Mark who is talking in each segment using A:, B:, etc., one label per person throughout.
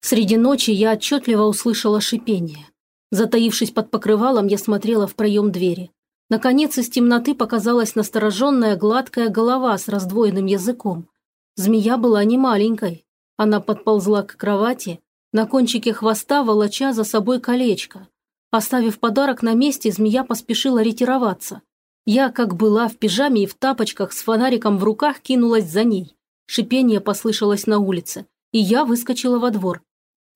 A: Среди ночи я отчетливо услышала шипение. Затаившись под покрывалом, я смотрела в проем двери. Наконец из темноты показалась настороженная гладкая голова с раздвоенным языком. Змея была не маленькой. Она подползла к кровати, на кончике хвоста волоча за собой колечко. Оставив подарок на месте, змея поспешила ретироваться. Я, как была, в пижаме и в тапочках с фонариком в руках кинулась за ней. Шипение послышалось на улице, и я выскочила во двор.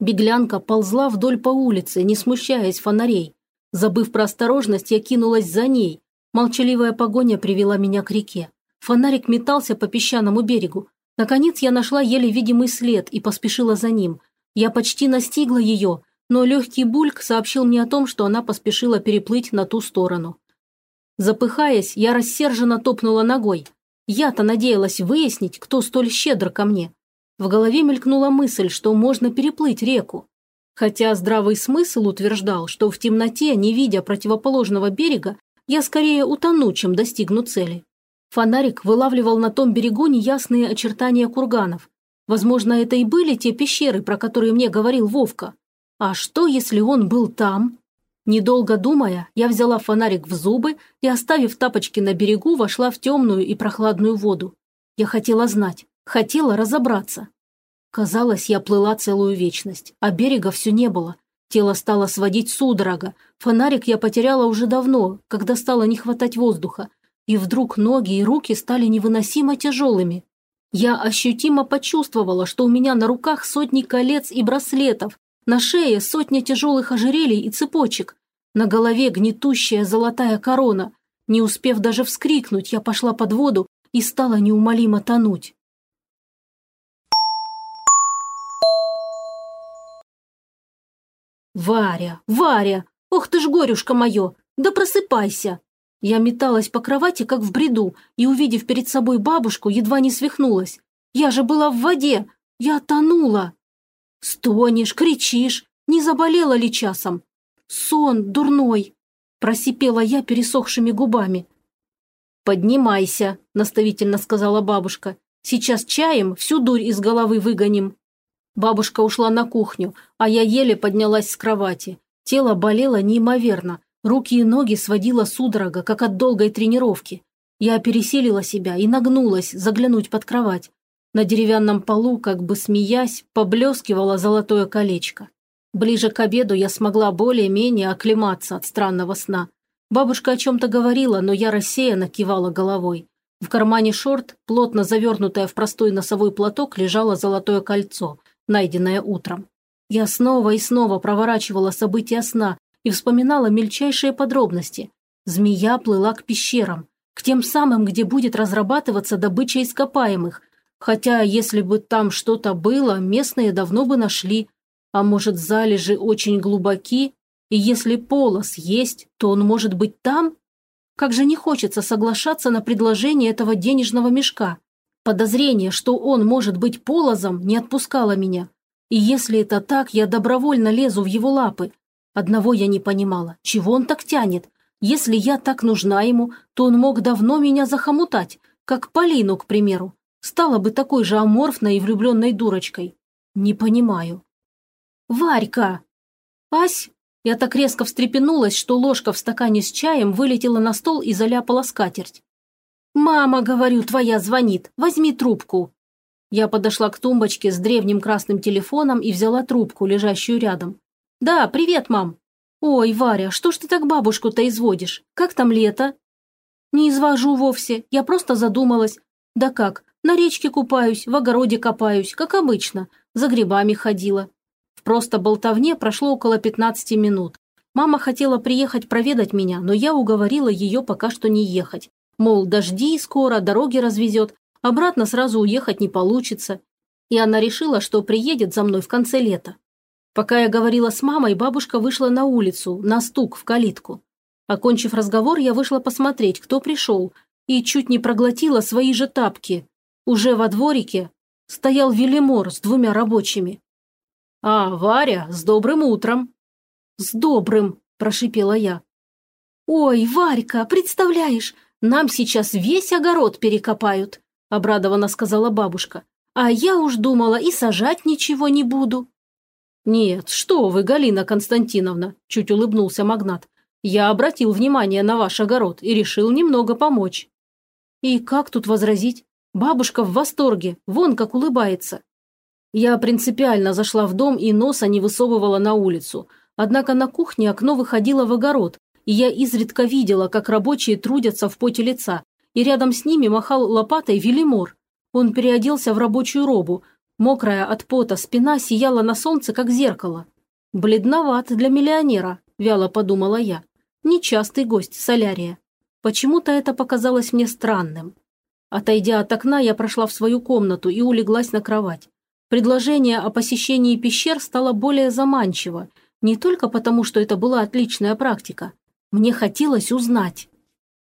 A: Беглянка ползла вдоль по улице, не смущаясь фонарей. Забыв про осторожность, я кинулась за ней. Молчаливая погоня привела меня к реке. Фонарик метался по песчаному берегу. Наконец я нашла еле видимый след и поспешила за ним. Я почти настигла ее, но легкий бульк сообщил мне о том, что она поспешила переплыть на ту сторону. Запыхаясь, я рассерженно топнула ногой. Я-то надеялась выяснить, кто столь щедр ко мне. В голове мелькнула мысль, что можно переплыть реку. Хотя здравый смысл утверждал, что в темноте, не видя противоположного берега, я скорее утону, чем достигну цели. Фонарик вылавливал на том берегу неясные очертания курганов. Возможно, это и были те пещеры, про которые мне говорил Вовка. А что, если он был там? Недолго думая, я взяла фонарик в зубы и, оставив тапочки на берегу, вошла в темную и прохладную воду. Я хотела знать, хотела разобраться. Казалось, я плыла целую вечность, а берега все не было. Тело стало сводить судорога. Фонарик я потеряла уже давно, когда стало не хватать воздуха. И вдруг ноги и руки стали невыносимо тяжелыми. Я ощутимо почувствовала, что у меня на руках сотни колец и браслетов, на шее сотня тяжелых ожерелий и цепочек. На голове гнетущая золотая корона. Не успев даже вскрикнуть, я пошла под воду и стала неумолимо тонуть. «Варя, Варя! Ох ты ж горюшка мое! Да просыпайся!» Я металась по кровати, как в бреду, и, увидев перед собой бабушку, едва не свихнулась. «Я же была в воде! Я тонула!» «Стонешь, кричишь, не заболела ли часом?» «Сон дурной!» – просипела я пересохшими губами. «Поднимайся», – наставительно сказала бабушка. «Сейчас чаем всю дурь из головы выгоним». Бабушка ушла на кухню, а я еле поднялась с кровати. Тело болело неимоверно, руки и ноги сводило судорога, как от долгой тренировки. Я пересилила себя и нагнулась заглянуть под кровать. На деревянном полу, как бы смеясь, поблескивало золотое колечко. Ближе к обеду я смогла более-менее оклематься от странного сна. Бабушка о чем-то говорила, но я рассеянно кивала головой. В кармане шорт, плотно завернутое в простой носовой платок, лежало золотое кольцо, найденное утром. Я снова и снова проворачивала события сна и вспоминала мельчайшие подробности. Змея плыла к пещерам, к тем самым, где будет разрабатываться добыча ископаемых – Хотя, если бы там что-то было, местные давно бы нашли. А может, залежи очень глубоки, и если полос есть, то он может быть там? Как же не хочется соглашаться на предложение этого денежного мешка. Подозрение, что он может быть полозом, не отпускало меня. И если это так, я добровольно лезу в его лапы. Одного я не понимала, чего он так тянет. Если я так нужна ему, то он мог давно меня захомутать, как Полину, к примеру стала бы такой же аморфной и влюбленной дурочкой? Не понимаю. «Варька!» «Ась!» Я так резко встрепенулась, что ложка в стакане с чаем вылетела на стол и заляпала скатерть. «Мама, говорю, твоя звонит. Возьми трубку». Я подошла к тумбочке с древним красным телефоном и взяла трубку, лежащую рядом. «Да, привет, мам». «Ой, Варя, что ж ты так бабушку-то изводишь? Как там лето?» «Не извожу вовсе. Я просто задумалась. Да как, на речке купаюсь, в огороде копаюсь, как обычно. За грибами ходила. В просто болтовне прошло около 15 минут. Мама хотела приехать проведать меня, но я уговорила ее пока что не ехать. Мол, дожди скоро, дороги развезет, обратно сразу уехать не получится. И она решила, что приедет за мной в конце лета. Пока я говорила с мамой, бабушка вышла на улицу, на стук в калитку. Окончив разговор, я вышла посмотреть, кто пришел, и чуть не проглотила свои же тапки. Уже во дворике стоял Велимор с двумя рабочими. «А, Варя, с добрым утром!» «С добрым!» – прошипела я. «Ой, Варька, представляешь, нам сейчас весь огород перекопают!» – обрадованно сказала бабушка. «А я уж думала, и сажать ничего не буду». «Нет, что вы, Галина Константиновна», – чуть улыбнулся магнат. «Я обратил внимание на ваш огород и решил немного помочь». «И как тут возразить? Бабушка в восторге, вон как улыбается». Я принципиально зашла в дом и носа не высовывала на улицу. Однако на кухне окно выходило в огород, и я изредка видела, как рабочие трудятся в поте лица, и рядом с ними махал лопатой Велимор. Он переоделся в рабочую робу, Мокрая от пота спина сияла на солнце, как зеркало. «Бледноват для миллионера», – вяло подумала я. «Нечастый гость солярия. Почему-то это показалось мне странным». Отойдя от окна, я прошла в свою комнату и улеглась на кровать. Предложение о посещении пещер стало более заманчиво, не только потому, что это была отличная практика. Мне хотелось узнать.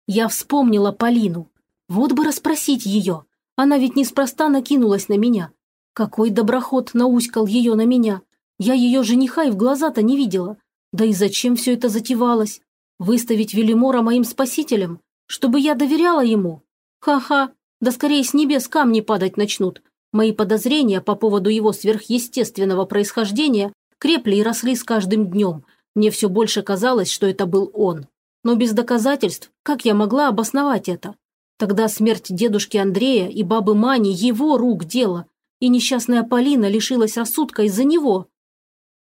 A: Я вспомнила Полину. Вот бы расспросить ее. Она ведь неспроста накинулась на меня. Какой доброход науськал ее на меня. Я ее жениха и в глаза-то не видела. Да и зачем все это затевалось? Выставить Велимора моим спасителем? Чтобы я доверяла ему? Ха-ха, да скорее с небес камни падать начнут. Мои подозрения по поводу его сверхъестественного происхождения крепли и росли с каждым днем. Мне все больше казалось, что это был он. Но без доказательств, как я могла обосновать это? Тогда смерть дедушки Андрея и бабы Мани – его рук дело и несчастная Полина лишилась рассудка из-за него.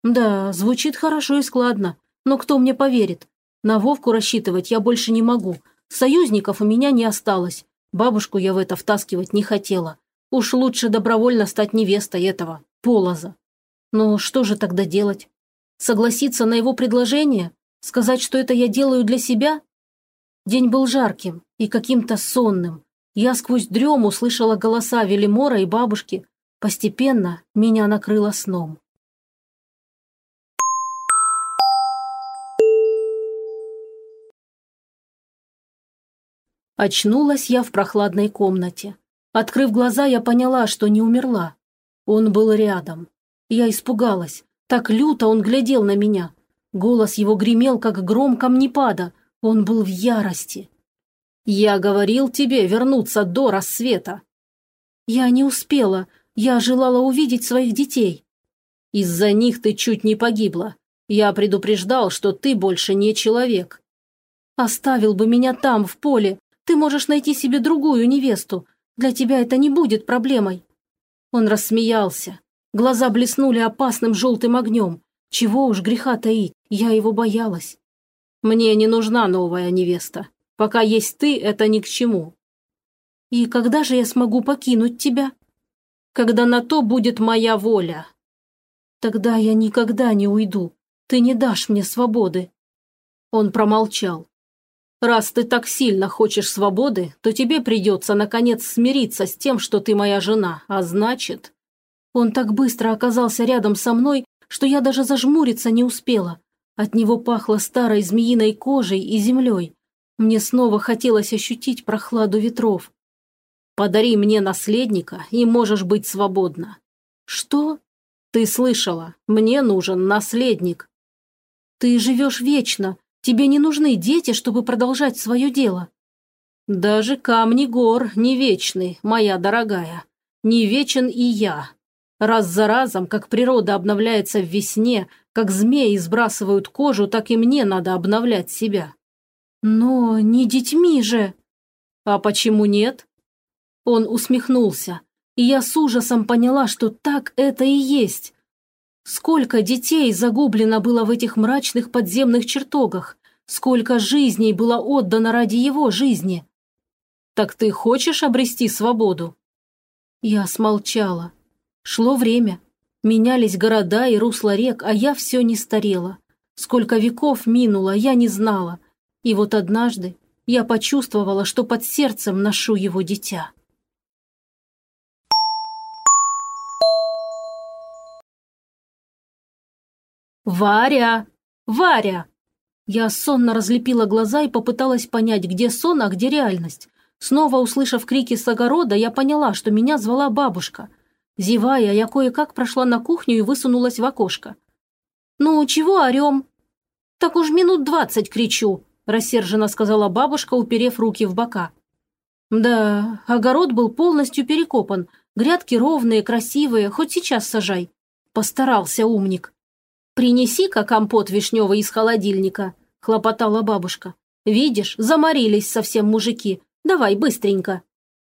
A: Да, звучит хорошо и складно, но кто мне поверит? На Вовку рассчитывать я больше не могу. Союзников у меня не осталось. Бабушку я в это втаскивать не хотела. Уж лучше добровольно стать невестой этого, Полоза. Но что же тогда делать? Согласиться на его предложение? Сказать, что это я делаю для себя? День был жарким и каким-то сонным. Я сквозь дрему слышала голоса Велимора и бабушки, Постепенно меня накрыло сном. Очнулась я в прохладной комнате. Открыв глаза, я поняла, что не умерла. Он был рядом. Я испугалась. Так люто он глядел на меня. Голос его гремел, как гром камнепада. Он был в ярости. «Я говорил тебе вернуться до рассвета». Я не успела. Я желала увидеть своих детей. Из-за них ты чуть не погибла. Я предупреждал, что ты больше не человек. Оставил бы меня там, в поле. Ты можешь найти себе другую невесту. Для тебя это не будет проблемой. Он рассмеялся. Глаза блеснули опасным желтым огнем. Чего уж греха таить, я его боялась. Мне не нужна новая невеста. Пока есть ты, это ни к чему. И когда же я смогу покинуть тебя? когда на то будет моя воля. Тогда я никогда не уйду. Ты не дашь мне свободы. Он промолчал. Раз ты так сильно хочешь свободы, то тебе придется, наконец, смириться с тем, что ты моя жена, а значит... Он так быстро оказался рядом со мной, что я даже зажмуриться не успела. От него пахло старой змеиной кожей и землей. Мне снова хотелось ощутить прохладу ветров. Подари мне наследника, и можешь быть свободна». «Что?» «Ты слышала, мне нужен наследник». «Ты живешь вечно, тебе не нужны дети, чтобы продолжать свое дело». «Даже камни гор не вечны, моя дорогая. Не вечен и я. Раз за разом, как природа обновляется в весне, как змеи сбрасывают кожу, так и мне надо обновлять себя». «Но не детьми же». «А почему нет? Он усмехнулся, и я с ужасом поняла, что так это и есть. Сколько детей загублено было в этих мрачных подземных чертогах, сколько жизней было отдано ради его жизни. «Так ты хочешь обрести свободу?» Я смолчала. Шло время. Менялись города и русла рек, а я все не старела. Сколько веков минуло, я не знала. И вот однажды я почувствовала, что под сердцем ношу его дитя. «Варя! Варя!» Я сонно разлепила глаза и попыталась понять, где сон, а где реальность. Снова услышав крики с огорода, я поняла, что меня звала бабушка. Зевая, я кое-как прошла на кухню и высунулась в окошко. «Ну, чего орем?» «Так уж минут двадцать кричу», – рассерженно сказала бабушка, уперев руки в бока. «Да, огород был полностью перекопан, грядки ровные, красивые, хоть сейчас сажай». Постарался умник. «Принеси-ка компот вишневый из холодильника», – хлопотала бабушка. «Видишь, заморились совсем мужики. Давай, быстренько».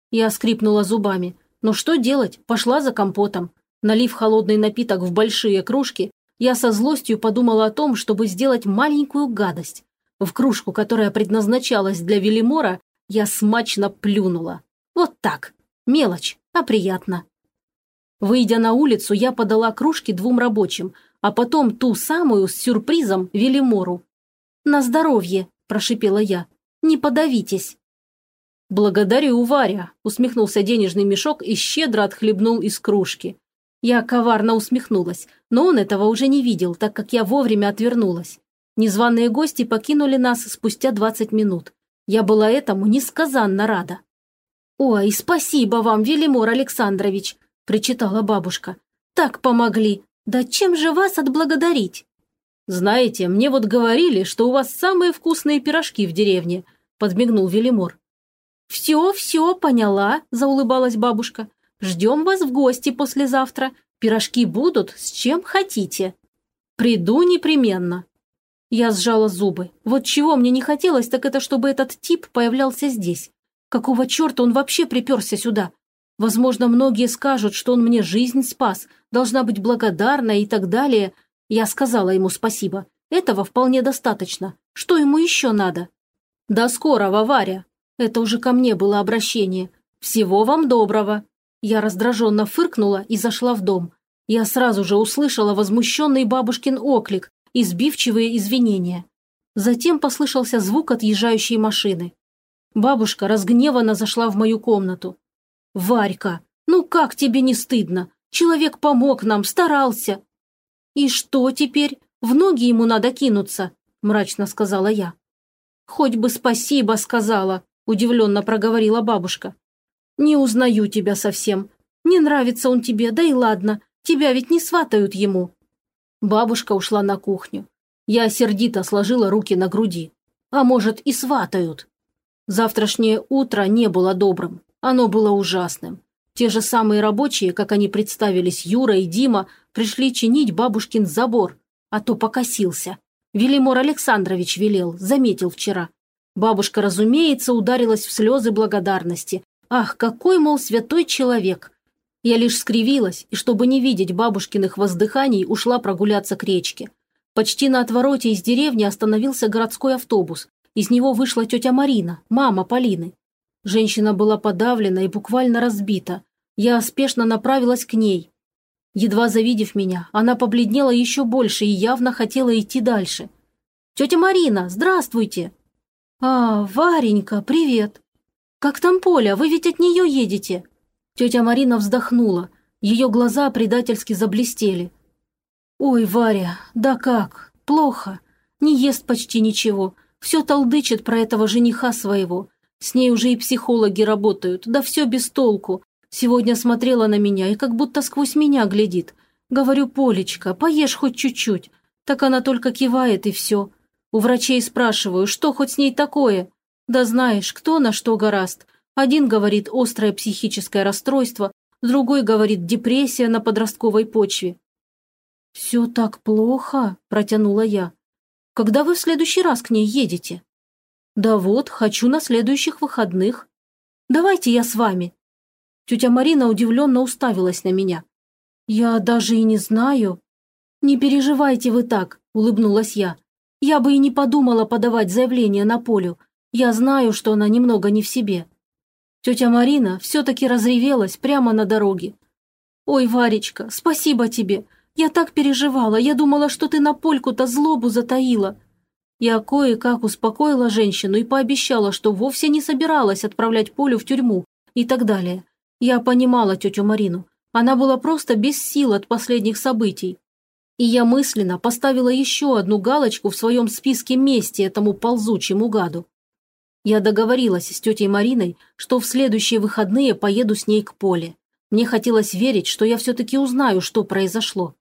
A: Я скрипнула зубами. Но что делать? Пошла за компотом. Налив холодный напиток в большие кружки, я со злостью подумала о том, чтобы сделать маленькую гадость. В кружку, которая предназначалась для Велимора, я смачно плюнула. Вот так. Мелочь, а приятно. Выйдя на улицу, я подала кружки двум рабочим, а потом ту самую с сюрпризом Велимору. «На здоровье», – прошипела я. «Не подавитесь».
B: «Благодарю, Варя», – усмехнулся денежный мешок и щедро отхлебнул из кружки. Я коварно усмехнулась, но он этого уже не видел, так как я вовремя отвернулась. Незваные гости покинули нас спустя 20 минут. Я была этому несказанно рада.
A: «Ой, спасибо вам, Велимор Александрович!» – причитала бабушка. «Так помогли! Да чем же вас отблагодарить?»
B: «Знаете, мне вот говорили, что у вас самые вкусные пирожки в деревне», – подмигнул Велимор.
A: «Все, все, поняла», – заулыбалась бабушка. Ждем вас в гости послезавтра. Пирожки будут, с чем хотите».
B: «Приду непременно».
A: Я сжала зубы. Вот чего мне не хотелось, так это чтобы этот тип появлялся здесь. Какого черта он вообще приперся сюда? Возможно, многие скажут, что он мне жизнь спас, должна быть благодарна и так далее. Я сказала ему спасибо. Этого вполне достаточно. Что ему еще надо?
B: До скорого, Варя. Это уже ко мне было обращение. Всего вам доброго.
A: Я раздраженно фыркнула и зашла в дом. Я сразу же услышала возмущенный бабушкин оклик и сбивчивые извинения. Затем послышался звук отъезжающей машины. Бабушка разгневанно зашла в мою комнату. «Варька, ну как тебе не стыдно? Человек помог нам, старался». «И что теперь? В ноги ему надо кинуться», – мрачно сказала я. «Хоть бы спасибо сказала», – удивленно проговорила бабушка. «Не узнаю тебя совсем. Не нравится он тебе, да и ладно. Тебя ведь не сватают ему». Бабушка ушла на кухню. Я сердито сложила руки на груди. А может, и сватают. Завтрашнее утро не было добрым. Оно было ужасным. Те же самые рабочие, как они представились, Юра и Дима, пришли чинить бабушкин забор, а то покосился. Велимор Александрович велел, заметил вчера. Бабушка, разумеется, ударилась в слезы благодарности, Ах, какой, мол, святой человек! Я лишь скривилась, и чтобы не видеть бабушкиных воздыханий, ушла прогуляться к речке. Почти на отвороте из деревни остановился городской автобус. Из него вышла тетя Марина, мама Полины. Женщина была подавлена и буквально разбита. Я спешно направилась к ней. Едва завидев меня, она побледнела еще больше и явно хотела идти дальше. «Тетя Марина, здравствуйте!» «А, Варенька, привет!» «Как там Поля? Вы ведь от нее едете?» Тетя Марина вздохнула. Ее глаза предательски заблестели. «Ой, Варя, да как? Плохо. Не ест почти ничего. Все толдычит про этого жениха своего. С ней уже и психологи работают. Да все без толку. Сегодня смотрела на меня и как будто сквозь меня глядит. Говорю, Полечка, поешь хоть чуть-чуть. Так она только кивает и все. У врачей спрашиваю, что хоть с ней такое? Да знаешь, кто на что гораст. Один говорит острое психическое расстройство, другой говорит депрессия на подростковой почве. «Все так плохо», – протянула я. «Когда вы в следующий раз к ней едете?» «Да вот, хочу на следующих выходных. Давайте я с вами». Тетя Марина удивленно уставилась на меня. «Я даже и не знаю». «Не переживайте вы так», – улыбнулась я. «Я бы и не подумала подавать заявление на Полю. Я знаю, что она немного не в себе. Тетя Марина все-таки разревелась прямо на дороге. «Ой, Варечка, спасибо тебе. Я так переживала, я думала, что ты на польку-то злобу затаила». Я кое-как успокоила женщину и пообещала, что вовсе не собиралась отправлять Полю в тюрьму и так далее. Я понимала тетю Марину. Она была просто без сил от последних событий. И я мысленно поставила еще одну галочку в своем списке мести этому ползучему гаду. Я договорилась с тетей Мариной, что в следующие выходные поеду с ней к Поле. Мне хотелось верить, что я все-таки узнаю, что произошло.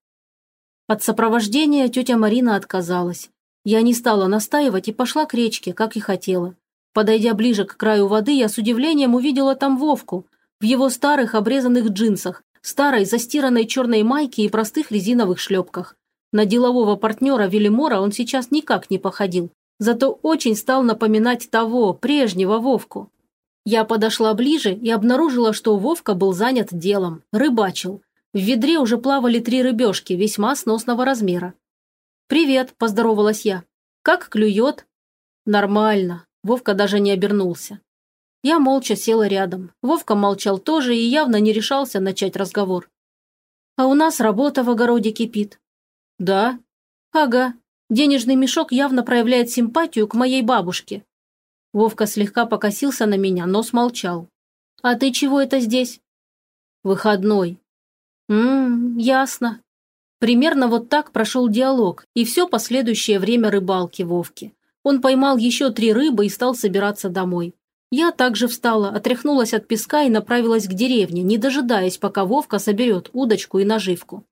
A: От сопровождения тетя Марина отказалась. Я не стала настаивать и пошла к речке, как и хотела. Подойдя ближе к краю воды, я с удивлением увидела там Вовку в его старых обрезанных джинсах, старой застиранной черной майке и простых резиновых шлепках.
B: На делового партнера Велимора он сейчас никак не походил, зато очень стал напоминать того, прежнего Вовку. Я подошла ближе и обнаружила, что Вовка был занят делом, рыбачил. В ведре уже плавали три рыбешки весьма сносного размера. «Привет», – поздоровалась я. «Как клюет?» «Нормально». Вовка даже не обернулся. Я молча села рядом. Вовка молчал тоже и явно не решался начать разговор. «А у нас работа в огороде кипит». «Да?» «Ага. Денежный мешок явно проявляет симпатию к моей бабушке». Вовка слегка покосился на меня, но смолчал. «А ты чего это здесь?» «Выходной». «Ммм, ясно». Примерно вот так прошел диалог и все последующее время рыбалки Вовки. Он поймал еще три рыбы и стал собираться домой. Я также встала, отряхнулась от песка и направилась к деревне, не дожидаясь, пока Вовка соберет удочку и наживку.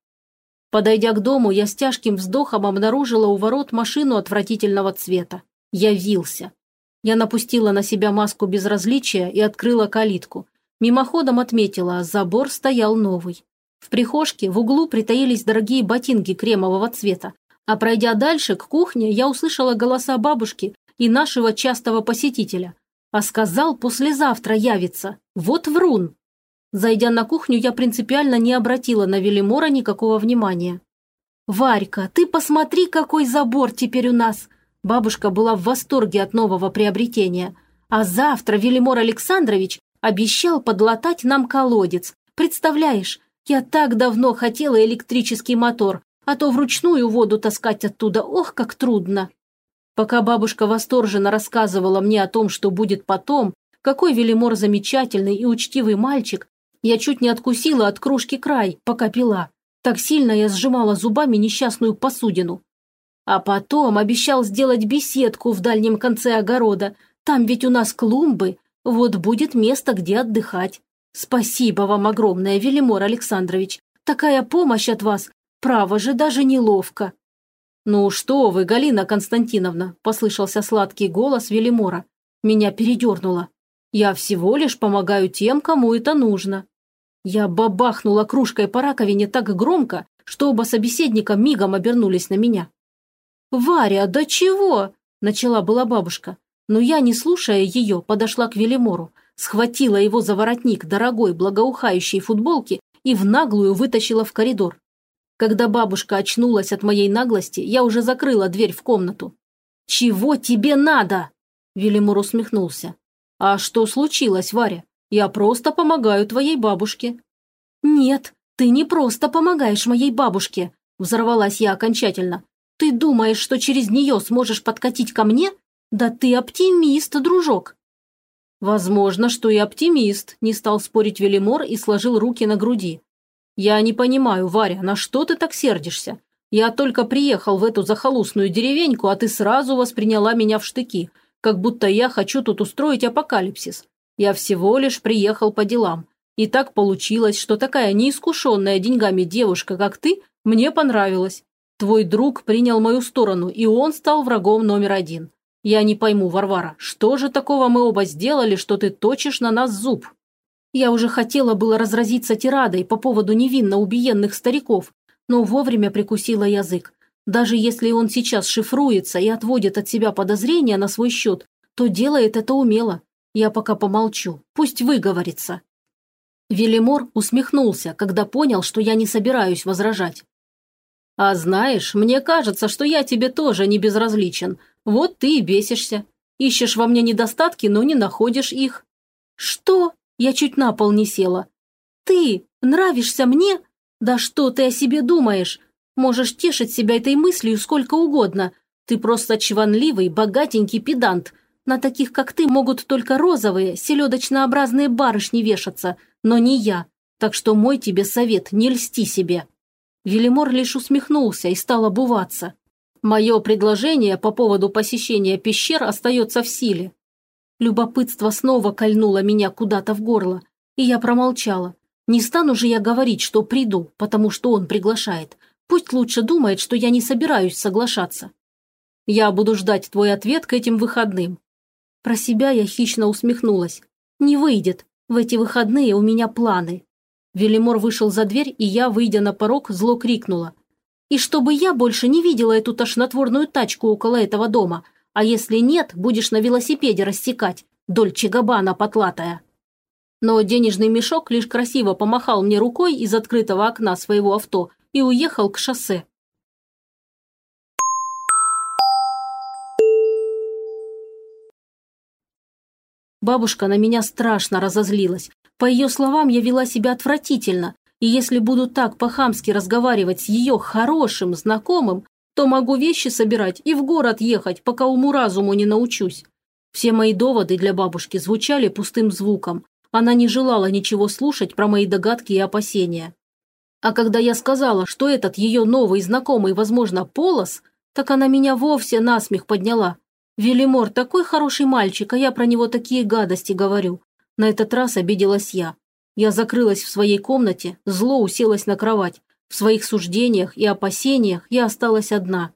B: Подойдя к дому, я с тяжким вздохом обнаружила у ворот машину отвратительного цвета. Я вился. Я напустила на себя маску безразличия и открыла калитку. Мимоходом отметила, забор стоял новый. В прихожке в углу притаились дорогие ботинки кремового цвета, а пройдя дальше, к кухне, я услышала голоса бабушки и нашего частого посетителя. А сказал, послезавтра явится. Вот врун. Зайдя на кухню, я принципиально не обратила на Велимора никакого внимания. «Варька, ты посмотри, какой забор теперь у нас!» Бабушка была в восторге от нового приобретения. А завтра Велимор Александрович обещал подлатать нам колодец. Представляешь, я так давно хотела электрический мотор, а то вручную воду таскать оттуда, ох, как трудно. Пока бабушка восторженно рассказывала мне о том, что будет потом, какой Велимор замечательный и учтивый мальчик, я чуть не откусила от кружки край, пока пила. Так сильно я сжимала зубами несчастную посудину. А потом обещал сделать беседку в дальнем конце огорода. Там ведь у нас клумбы, вот будет место, где отдыхать. Спасибо вам огромное, Велимор Александрович. Такая помощь от вас Право же, даже неловко. «Ну что вы, Галина Константиновна», – послышался сладкий голос Велимора. Меня передернуло. «Я всего лишь помогаю тем, кому это нужно». Я бабахнула кружкой по раковине так громко, что оба собеседника мигом обернулись на меня. «Варя, да чего?» – начала была бабушка. Но я, не слушая ее, подошла к Велимору, схватила его за воротник дорогой благоухающей футболки и в наглую вытащила в коридор. Когда бабушка очнулась от моей наглости, я уже закрыла дверь в комнату. «Чего тебе надо?» Велимур усмехнулся. «А что случилось, Варя? Я просто помогаю твоей бабушке». «Нет, ты не просто помогаешь моей бабушке», взорвалась я окончательно. «Ты думаешь, что через нее сможешь подкатить ко мне? Да ты оптимист, дружок». «Возможно, что и оптимист», – не стал спорить Велимор и сложил руки на груди. «Я не понимаю, Варя, на что ты так сердишься? Я только приехал в эту захолустную деревеньку, а ты сразу восприняла меня в штыки, как будто я хочу тут устроить апокалипсис. Я всего лишь приехал по делам. И так получилось, что такая неискушенная деньгами девушка, как ты, мне понравилась. Твой друг принял мою сторону, и он стал врагом номер один. Я не пойму, Варвара, что же такого мы оба сделали, что ты точишь на нас зуб?» Я уже хотела было разразиться тирадой по поводу невинно убиенных стариков, но вовремя прикусила язык. Даже если он сейчас шифруется и отводит от себя подозрения на свой счет, то делает это умело. Я пока помолчу, пусть выговорится. Велимор усмехнулся, когда понял, что я не собираюсь возражать. «А знаешь, мне кажется, что я тебе тоже не безразличен. Вот ты и бесишься. Ищешь во мне недостатки, но не находишь их». «Что?» Я чуть на пол не села. «Ты нравишься мне? Да что ты о себе думаешь? Можешь тешить себя этой мыслью сколько угодно. Ты просто чванливый, богатенький педант. На таких, как ты, могут только розовые, селедочнообразные барышни вешаться, но не я. Так что мой тебе совет, не льсти себе». Велимор лишь усмехнулся и стал обуваться. «Мое предложение по поводу посещения пещер остается в силе. Любопытство снова кольнуло меня куда-то в горло, и я промолчала. Не стану же я говорить, что приду, потому что он приглашает. Пусть лучше думает, что я не собираюсь соглашаться. Я буду ждать твой ответ к этим выходным. Про себя я хищно усмехнулась. Не выйдет. В эти выходные у меня планы. Велимор вышел за дверь, и я, выйдя на порог, зло крикнула.
A: И чтобы я больше не видела эту тошнотворную тачку около этого дома. А если нет, будешь на велосипеде рассекать. Дольче Габбана потлатая. Но денежный мешок лишь красиво помахал мне рукой из открытого окна своего авто и уехал к шоссе. Бабушка на меня страшно разозлилась. По ее словам, я вела себя отвратительно, и если буду так по-хамски разговаривать с ее хорошим знакомым, то могу вещи собирать и в город ехать, пока уму-разуму не научусь. Все мои доводы для бабушки звучали пустым звуком. Она не желала ничего слушать про мои догадки и опасения. А когда я сказала, что этот ее новый знакомый, возможно, Полос, так она меня вовсе насмех подняла. Велимор такой хороший мальчик, а я про него такие гадости говорю. На этот раз обиделась я. Я закрылась в своей комнате, зло уселась на кровать. В своих суждениях и опасениях я осталась одна.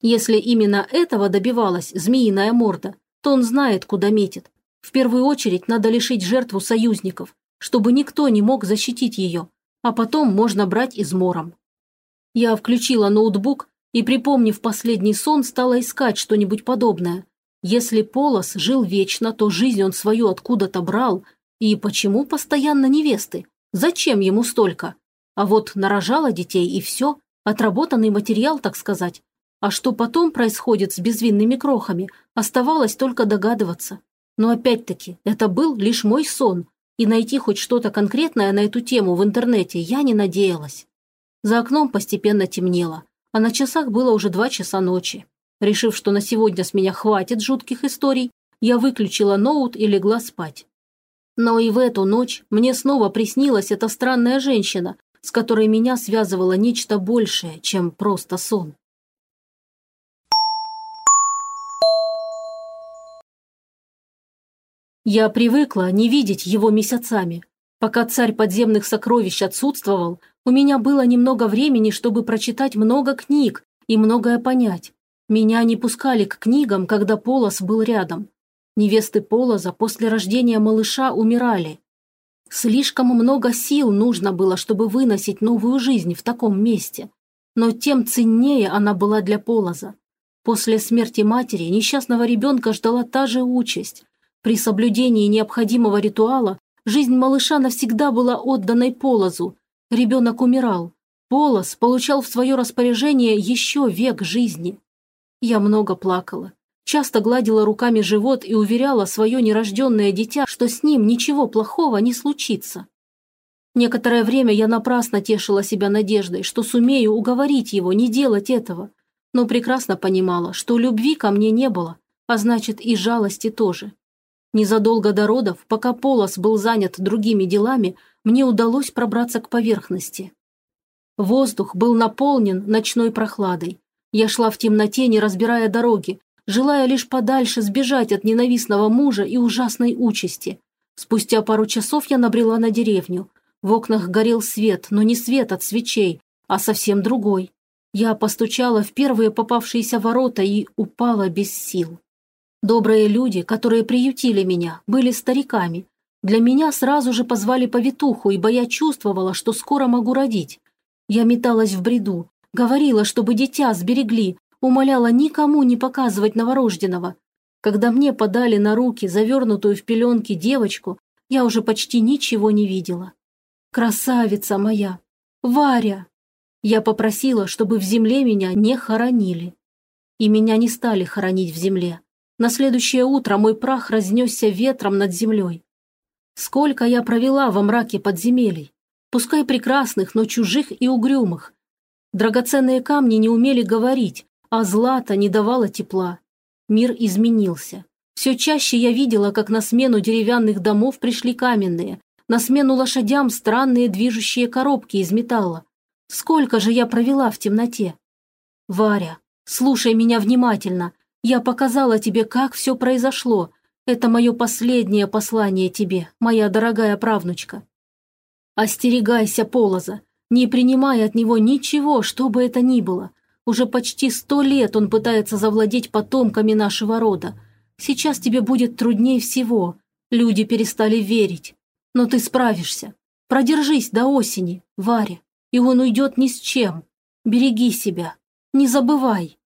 A: Если именно этого добивалась змеиная морда, то он знает, куда метит. В первую очередь надо лишить жертву союзников, чтобы никто не мог защитить ее, а потом можно брать измором. Я включила ноутбук и, припомнив последний сон, стала искать что-нибудь подобное. Если Полос жил вечно, то жизнь он свою откуда-то брал. И почему постоянно невесты? Зачем ему столько? А вот нарожала детей и все, отработанный материал, так сказать. А что потом происходит с безвинными крохами, оставалось только догадываться. Но опять-таки, это был лишь мой сон, и найти хоть что-то конкретное на эту тему в интернете я не надеялась. За окном постепенно темнело а на часах было уже два часа ночи. Решив, что на сегодня с меня хватит жутких историй, я выключила ноут и легла спать. Но и в эту ночь мне снова приснилась эта странная женщина, с которой меня связывало нечто большее, чем просто сон. Я привыкла не видеть его месяцами. Пока царь подземных сокровищ отсутствовал, у меня было немного времени, чтобы прочитать много книг и многое понять. Меня не пускали к книгам, когда Полос был рядом. Невесты Полоза после рождения малыша умирали. Слишком много сил нужно было, чтобы выносить новую жизнь в таком месте. Но тем ценнее она была для Полоза. После смерти матери несчастного ребенка ждала та же участь. При соблюдении необходимого ритуала жизнь малыша навсегда была отданной Полозу, Ребенок умирал. Полос получал в свое распоряжение еще век жизни. Я много плакала. Часто гладила руками живот и уверяла свое нерожденное дитя, что с ним ничего плохого не случится. Некоторое время я напрасно тешила себя надеждой, что сумею уговорить его не делать этого, но прекрасно понимала, что любви ко мне не было, а значит и жалости тоже. Незадолго до родов, пока Полос был занят другими делами, мне удалось пробраться к поверхности. Воздух был наполнен ночной прохладой. Я шла в темноте, не разбирая дороги, желая лишь подальше сбежать от ненавистного мужа и ужасной участи. Спустя пару часов я набрела на деревню. В окнах горел свет, но не свет от свечей, а совсем другой. Я постучала в первые попавшиеся ворота и упала без сил. Добрые люди, которые приютили меня, были стариками, для меня сразу же позвали повитуху, ибо я чувствовала, что скоро могу родить. Я металась в бреду, говорила, чтобы дитя сберегли, умоляла никому не показывать новорожденного. Когда мне подали на руки завернутую в пеленки девочку, я уже почти ничего не видела. Красавица моя! Варя! Я попросила, чтобы в земле меня не хоронили. И меня не стали хоронить в земле. На следующее утро мой прах разнесся ветром над землей. Сколько я провела во мраке подземелий, пускай прекрасных, но чужих и угрюмых. Драгоценные камни не умели говорить, а злато не давало тепла. Мир изменился. Все чаще я видела, как на смену деревянных домов пришли каменные, на смену лошадям странные движущие коробки из металла. Сколько же я провела в темноте? Варя, слушай меня внимательно. Я показала тебе, как все произошло, это мое последнее послание тебе, моя дорогая правнучка. Остерегайся Полоза, не принимай от него ничего, что бы это ни было. Уже почти сто лет он пытается завладеть потомками нашего рода. Сейчас тебе будет труднее всего. Люди перестали верить. Но ты справишься. Продержись до осени, Варя, и он уйдет ни с чем. Береги себя. Не забывай.